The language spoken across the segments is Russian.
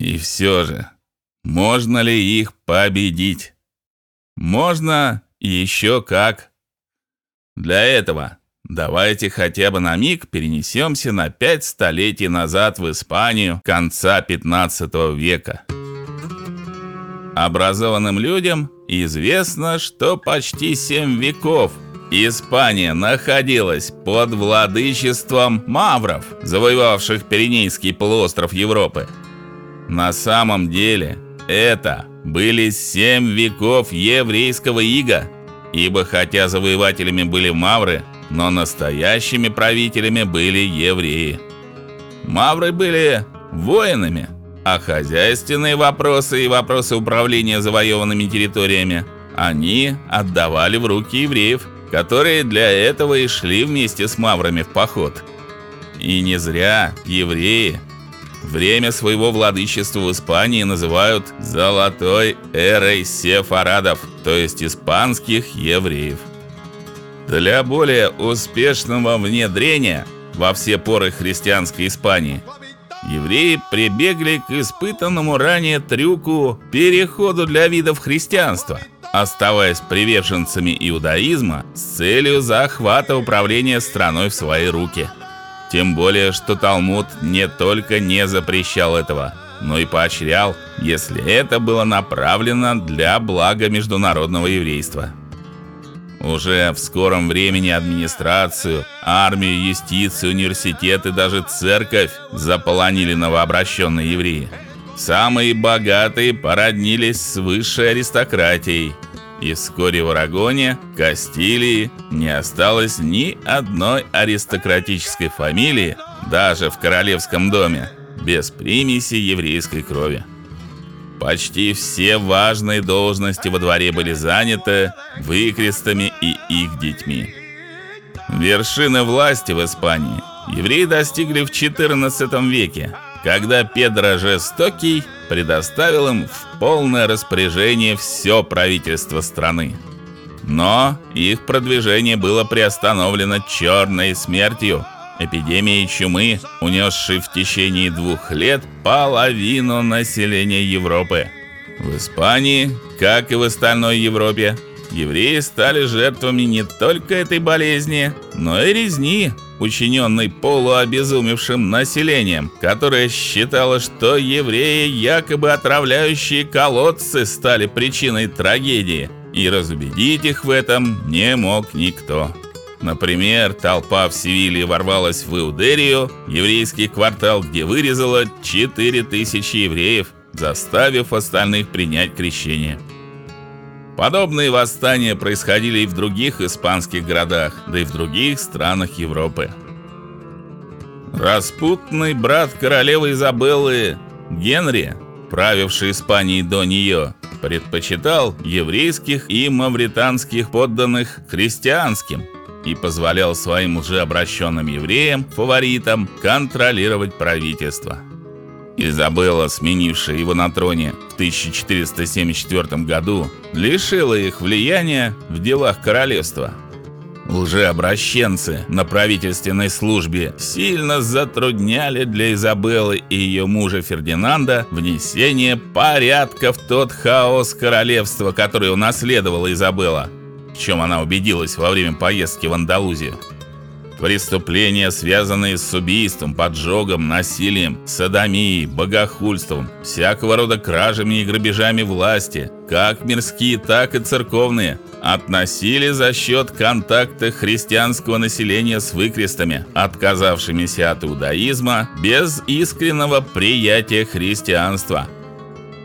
И все же, можно ли их победить? Можно еще как. Для этого давайте хотя бы на миг перенесемся на пять столетий назад в Испанию конца 15 века. Образованным людям известно, что почти семь веков Испания находилась под владычеством мавров, завоевавших Пиренейский полуостров Европы. На самом деле, это были семь веков еврейского ига, ибо хотя завоевателями были мавры, но настоящими правителями были евреи. Мавры были воинами, а хозяйственные вопросы и вопросы управления завоеванными территориями они отдавали в руки евреев, которые для этого и шли вместе с маврами в поход. И не зря евреи время своего владычества в Испании называют золотой эрой сефарадов, то есть испанских евреев. Для более успешного внедрения во все поры христианской Испании евреи прибегли к испытанному ранее трюку переходу для видов христианства, оставаясь приверженцами иудаизма с целью захвата управления страной в свои руки. Тем более, что Талмуд не только не запрещал этого, но и поощрял, если это было направлено для блага международного еврейства. Уже в скором времени администрацию, армию, юстицию, университеты, и даже церковь заполонили новообращенные евреи. Самые богатые породнились с высшей аристократией, и вскоре в Арагоне, Кастилии не осталось ни одной аристократической фамилии, даже в королевском доме, без примеси еврейской крови. Почти все важные должности во дворе были заняты выкрестами и их детьми. Вершины власти в Испании евреи достигли в XIV веке, когда Педро Жестокий предоставил им в полное распоряжение все правительство страны. Но их продвижение было приостановлено черной смертью – эпидемией чумы, унесшей в течение двух лет половину населения Европы. В Испании, как и в остальной Европе, евреи стали жертвами не только этой болезни, но и резни, учиненной полуобезумевшим населением, которое считало, что евреи, якобы отравляющие колодцы, стали причиной трагедии, и разубедить их в этом не мог никто. Например, толпа в Севилье ворвалась в Иудерию, еврейский квартал, где вырезала 4000 евреев, заставив остальных принять крещение. Подобные восстания происходили и в других испанских городах, да и в других странах Европы. Распутный брат королевы Изабеллы Генри, правивший Испанией до нее, предпочитал еврейских и мавританских подданных христианским – и позволял своим уже обращенным евреям, фаворитам, контролировать правительство. Изабелла, сменившая его на троне в 1474 году, лишила их влияния в делах королевства. Лжеобращенцы на правительственной службе сильно затрудняли для Изабеллы и ее мужа Фердинанда внесение порядка в тот хаос королевства, который унаследовала Изабелла чем она убедилась во время поездки в Андалузию. Преступления, связанные с убийством, поджогом, насилием, садомией, богохульством, всякого рода кражами и грабежами власти, как мирские, так и церковные, относили за счет контакта христианского населения с выкрестами, отказавшимися от иудаизма без искреннего приятия христианства –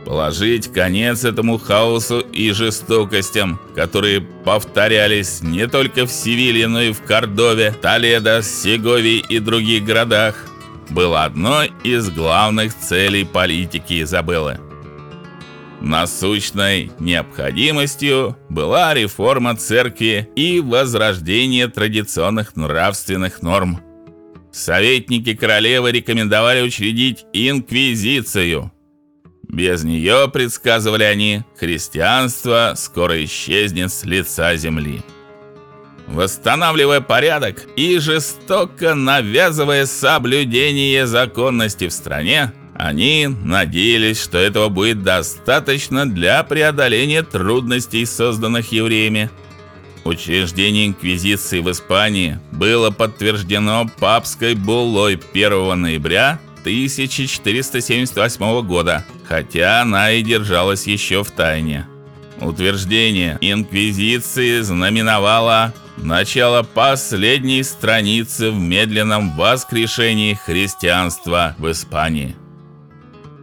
положить конец этому хаосу и жестокостям, которые повторялись не только в Севилье, но и в Кордове, Толедо, Сеговии и других городах, было одной из главных целей политики Изабеллы. Насущной необходимостью была реформа церкви и возрождение традиционных нравственных норм. Советники королевы рекомендовали учредить инквизицию, без нее, предсказывали они, христианство скоро исчезнет с лица земли. Восстанавливая порядок и жестоко навязывая соблюдение законности в стране, Они надеялись, что этого будет достаточно для преодоления трудностей, созданных евреями. Учреждение инквизиции в Испании было подтверждено папской буллой 1 ноября 1478 года, хотя она и держалась еще в тайне. Утверждение инквизиции знаменовало начало последней страницы в медленном воскрешении христианства в Испании.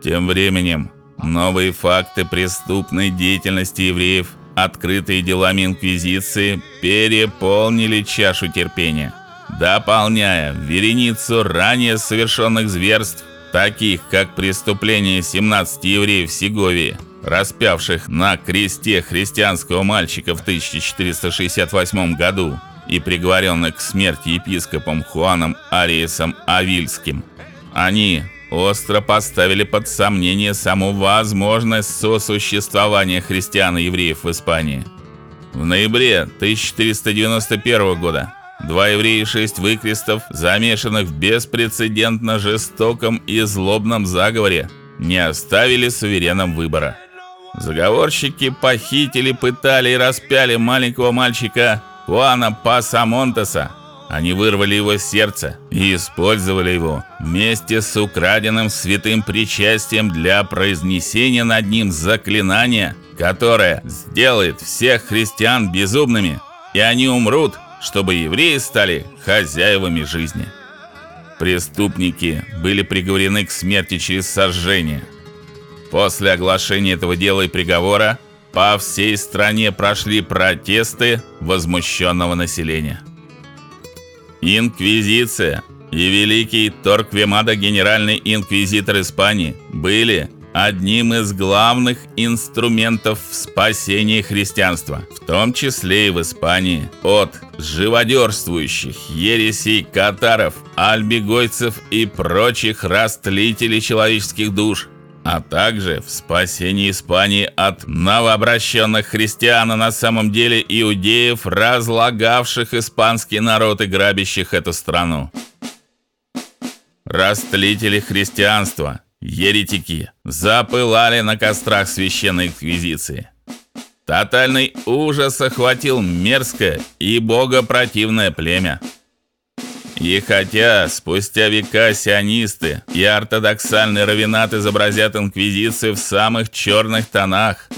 Тем временем новые факты преступной деятельности евреев, открытые делами инквизиции, переполнили чашу терпения, дополняя вереницу ранее совершенных зверств, таких как преступление 17 евреев в Сеговии, распявших на кресте христианского мальчика в 1468 году и приговоренных к смерти епископом Хуаном Ариесом Авильским. Они остро поставили под сомнение саму возможность сосуществования христиан и евреев в Испании. В ноябре 1491 года два еврея и шесть выкрестов, замешанных в беспрецедентно жестоком и злобном заговоре, не оставили суверенам выбора. Заговорщики похитили, пытали и распяли маленького мальчика Хуана Пасамонтеса, они вырвали его сердце и использовали его вместе с украденным святым причастием для произнесения над ним заклинания, которое сделает всех христиан безумными, и они умрут, чтобы евреи стали хозяевами жизни. Преступники были приговорены к смерти через сожжение. После оглашения этого дела и приговора по всей стране прошли протесты возмущенного населения. Инквизиция и великий Торквемада, генеральный инквизитор Испании, были одним из главных инструментов в спасении христианства, в том числе и в Испании, от живодерствующих ересей катаров, альбигойцев и прочих растлителей человеческих душ а также в спасении Испании от новообращенных христиан, а на самом деле иудеев, разлагавших испанский народ и грабящих эту страну. Растлители христианства, еретики, запылали на кострах священной инквизиции. Тотальный ужас охватил мерзкое и богопротивное племя. И хотя спустя века сионисты и ортодоксальный раввинат изобразят инквизицию в самых черных тонах,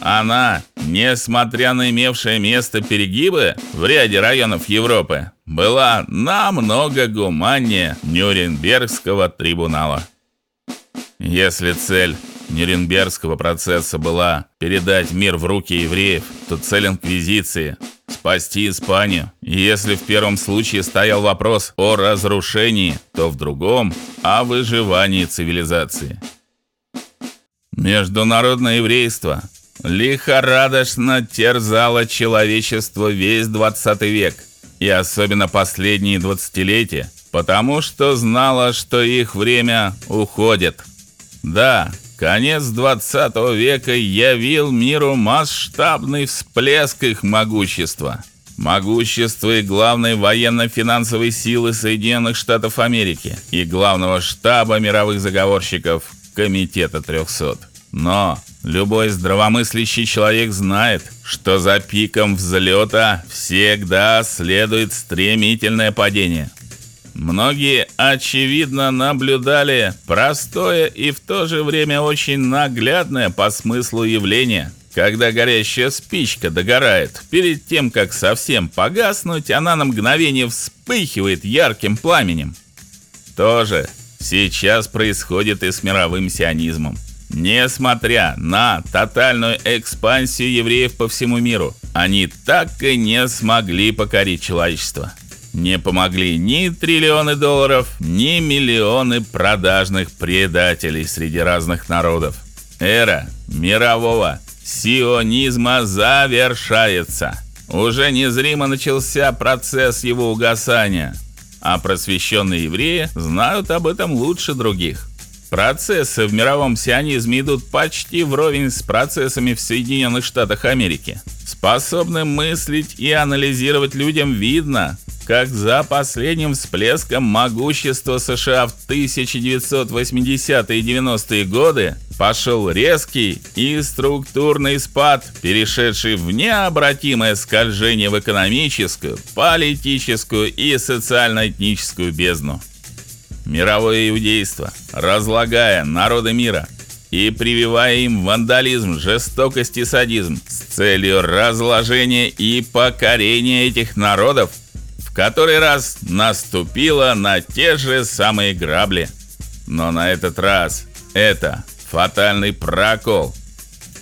она, несмотря на имевшее место перегибы в ряде районов Европы, была намного гуманнее Нюрнбергского трибунала. Если цель Нюрнбергского процесса была передать мир в руки евреев, то цель инквизиции спасти Испанию. И если в первом случае стоял вопрос о разрушении, то в другом о выживании цивилизации. Международное еврейство лихорадочно терзало человечество весь 20 век, и особенно последние двадцатилетия, потому что знало, что их время уходит. Да, Конец 20 века явил миру масштабный всплеск их могущества. Могущество и главной военно-финансовой силы Соединенных Штатов Америки и главного штаба мировых заговорщиков Комитета 300. Но любой здравомыслящий человек знает, что за пиком взлета всегда следует стремительное падение – Многие очевидно наблюдали простое и в то же время очень наглядное по смыслу явление. Когда горящая спичка догорает, перед тем как совсем погаснуть, она на мгновение вспыхивает ярким пламенем. То же сейчас происходит и с мировым сионизмом. Несмотря на тотальную экспансию евреев по всему миру, они так и не смогли покорить человечество не помогли ни триллионы долларов, ни миллионы продажных предателей среди разных народов. Эра мирового сионизма завершается. Уже незримо начался процесс его угасания, а просвещенные евреи знают об этом лучше других. Процессы в мировом сионизме идут почти вровень с процессами в Соединенных Штатах Америки. Способным мыслить и анализировать людям видно, как за последним всплеском могущества США в 1980-е и 90-е годы пошел резкий и структурный спад, перешедший в необратимое скольжение в экономическую, политическую и социально-этническую бездну. Мировое иудейство, разлагая народы мира и прививая им вандализм, жестокость и садизм с целью разложения и покорения этих народов, который раз наступила на те же самые грабли. Но на этот раз это фатальный прокол.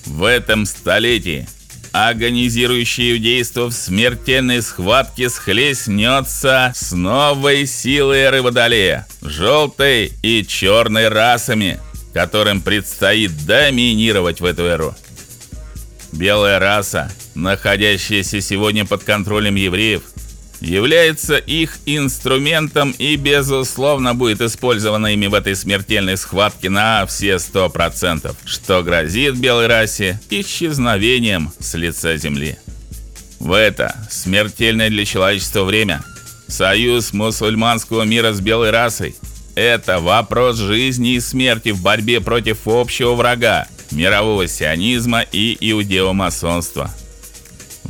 В этом столетии агонизирующее иудейство в смертельной схватке схлестнется с новой силой рыбодолея, желтой и черной расами, которым предстоит доминировать в эту эру. Белая раса, находящаяся сегодня под контролем евреев, является их инструментом и безусловно будет использована ими в этой смертельной схватке на все 100%, что грозит белой расе исчезновением с лица земли. В это смертельное для человечества время союз мусульманского мира с белой расой это вопрос жизни и смерти в борьбе против общего врага мирового сионизма и иудеомасонства.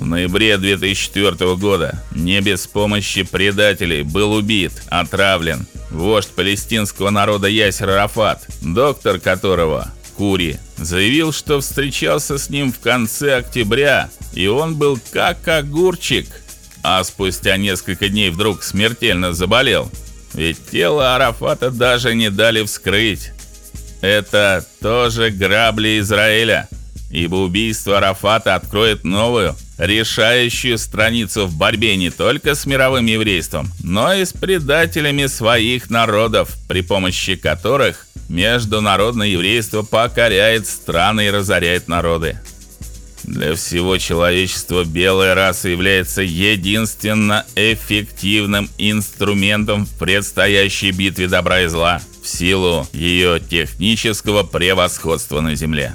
В ноябре 2004 года не без помощи предателей был убит, отравлен вождь палестинского народа Ясер Арафат, доктор которого Кури заявил, что встречался с ним в конце октября, и он был как огурчик, а спустя несколько дней вдруг смертельно заболел. Ведь тело Арафата даже не дали вскрыть. Это тоже грабли Израиля, ибо убийство Арафата откроет новую решающую страницу в борьбе не только с мировым еврейством, но и с предателями своих народов, при помощи которых международное еврейство покоряет страны и разоряет народы. Для всего человечества белая раса является единственно эффективным инструментом в предстоящей битве добра и зла в силу ее технического превосходства на земле.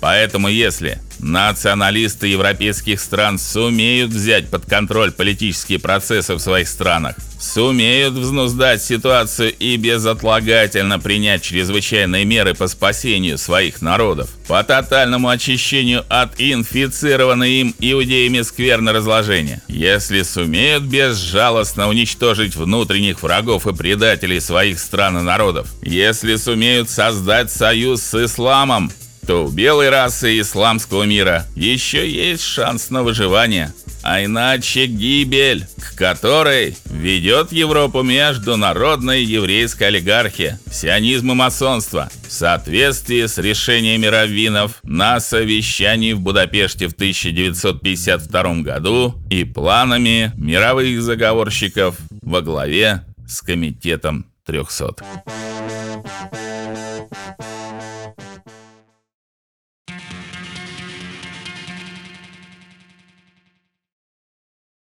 Поэтому если националисты европейских стран сумеют взять под контроль политические процессы в своих странах, сумеют взнуздать ситуацию и безотлагательно принять чрезвычайные меры по спасению своих народов, по тотальному очищению от инфицированной им иудеями скверны разложения. Если сумеют безжалостно уничтожить внутренних врагов и предателей своих стран и народов, если сумеют создать союз с исламом, что у белой расы исламского мира еще есть шанс на выживание, а иначе гибель, к которой ведет Европу международная еврейская олигархия, сионизм и масонство, в соответствии с решениями раввинов на совещании в Будапеште в 1952 году и планами мировых заговорщиков во главе с комитетом 300.